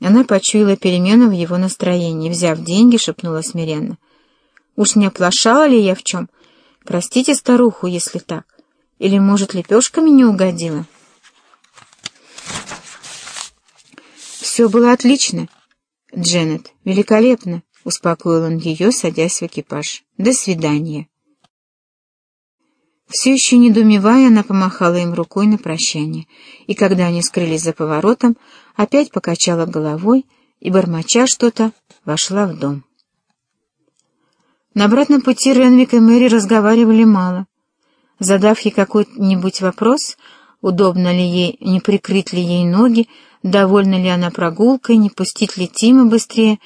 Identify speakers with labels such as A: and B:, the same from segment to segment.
A: Она почуяла перемену в его настроении. Взяв деньги, шепнула смиренно. «Уж не оплошала ли я в чем? Простите старуху, если так. Или, может, лепешками не угодила?» «Все было отлично, Дженнет, великолепно», — успокоил он ее, садясь в экипаж. «До свидания». Все еще недоумевая, она помахала им рукой на прощание, и когда они скрылись за поворотом, опять покачала головой и, бормоча что-то, вошла в дом. На обратном пути Ренвик и Мэри разговаривали мало. Задав ей какой-нибудь вопрос, удобно ли ей, не прикрыть ли ей ноги, довольна ли она прогулкой, не пустить ли Тима быстрее,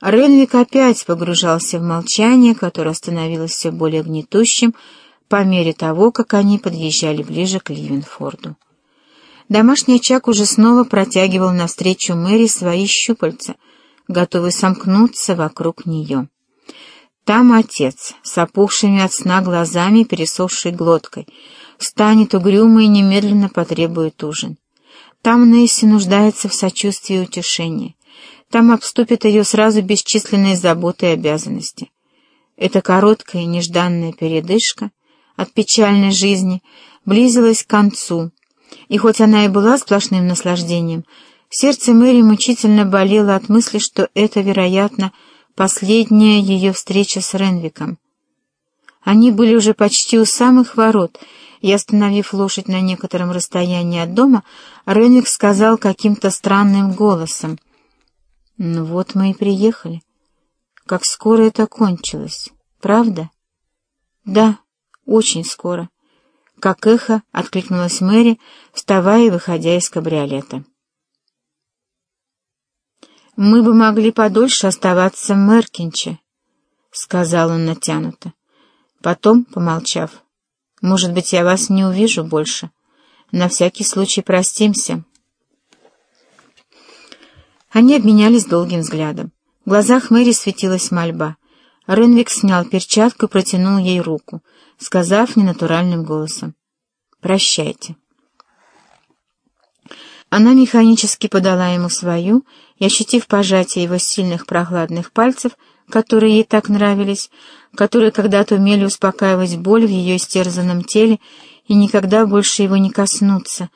A: Ренвик опять погружался в молчание, которое становилось все более гнетущим, по мере того, как они подъезжали ближе к Ливенфорду. Домашний очаг уже снова протягивал навстречу Мэри свои щупальца, готовый сомкнуться вокруг нее. Там отец, с опухшими от сна глазами и пересохшей глоткой, встанет угрюмо и немедленно потребует ужин. Там Несси нуждается в сочувствии и утешении. Там обступит ее сразу бесчисленные заботы и обязанности. Эта короткая и нежданная передышка — от печальной жизни близилась к концу, и хоть она и была сплошным наслаждением, сердце Мэри мучительно болело от мысли, что это, вероятно, последняя ее встреча с Ренвиком. Они были уже почти у самых ворот, и, остановив лошадь на некотором расстоянии от дома, Ренвик сказал каким-то странным голосом. «Ну вот мы и приехали. Как скоро это кончилось, правда?» «Да», очень скоро. Как эхо откликнулась Мэри, вставая и выходя из кабриолета. «Мы бы могли подольше оставаться в Меркинче», — сказал он натянуто. Потом, помолчав, «Может быть, я вас не увижу больше. На всякий случай простимся». Они обменялись долгим взглядом. В глазах Мэри светилась мольба. Ренвик снял перчатку и протянул ей руку — сказав ненатуральным голосом «Прощайте». Она механически подала ему свою и, ощутив пожатие его сильных прохладных пальцев, которые ей так нравились, которые когда-то умели успокаивать боль в ее истерзанном теле и никогда больше его не коснуться,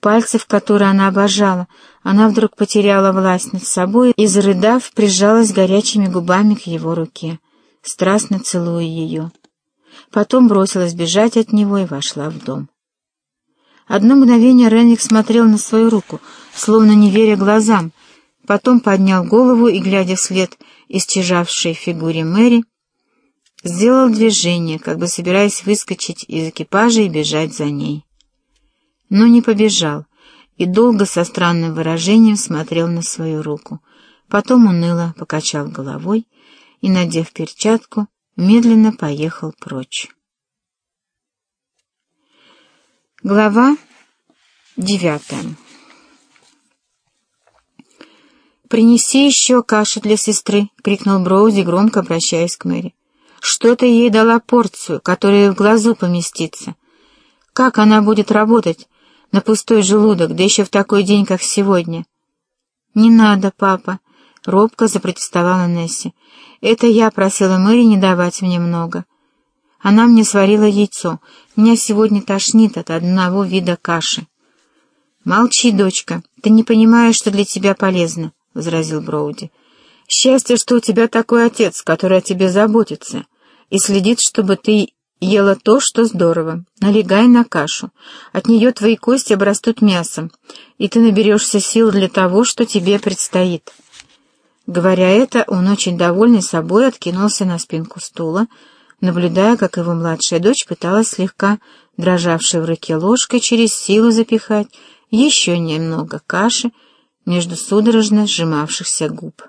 A: пальцев, которые она обожала, она вдруг потеряла власть над собой и, зарыдав, прижалась горячими губами к его руке, страстно целуя ее потом бросилась бежать от него и вошла в дом. Одно мгновение Ренвик смотрел на свою руку, словно не веря глазам, потом поднял голову и, глядя вслед исчезавшей фигуре Мэри, сделал движение, как бы собираясь выскочить из экипажа и бежать за ней. Но не побежал и долго со странным выражением смотрел на свою руку. Потом уныло покачал головой и, надев перчатку, медленно поехал прочь. Глава девятая «Принеси еще каши для сестры!» — крикнул Броузи, громко обращаясь к Мэри. «Что ты ей дала порцию, которая в глазу поместится? Как она будет работать на пустой желудок, да еще в такой день, как сегодня?» «Не надо, папа!» — робко запротестовала Несси. Это я просила Мэри не давать мне много. Она мне сварила яйцо. Меня сегодня тошнит от одного вида каши. «Молчи, дочка, ты не понимаешь, что для тебя полезно», — возразил Броуди. «Счастье, что у тебя такой отец, который о тебе заботится и следит, чтобы ты ела то, что здорово. Налегай на кашу. От нее твои кости обрастут мясом, и ты наберешься сил для того, что тебе предстоит». Говоря это, он очень довольный собой откинулся на спинку стула, наблюдая, как его младшая дочь пыталась слегка, дрожавшей в руке ложкой, через силу запихать еще немного каши между судорожно сжимавшихся губ.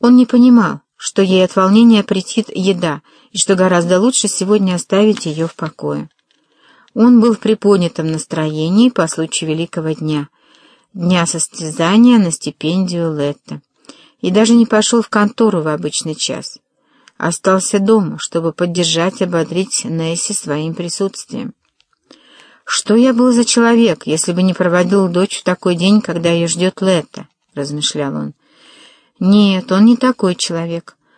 A: Он не понимал, что ей от волнения претит еда, и что гораздо лучше сегодня оставить ее в покое. Он был в приподнятом настроении по случаю Великого дня, дня состязания на стипендию Летта, и даже не пошел в контору в обычный час. Остался дома, чтобы поддержать и ободрить Несси своим присутствием. «Что я был за человек, если бы не проводил дочь в такой день, когда ее ждет лето?» — размышлял он. «Нет, он не такой человек.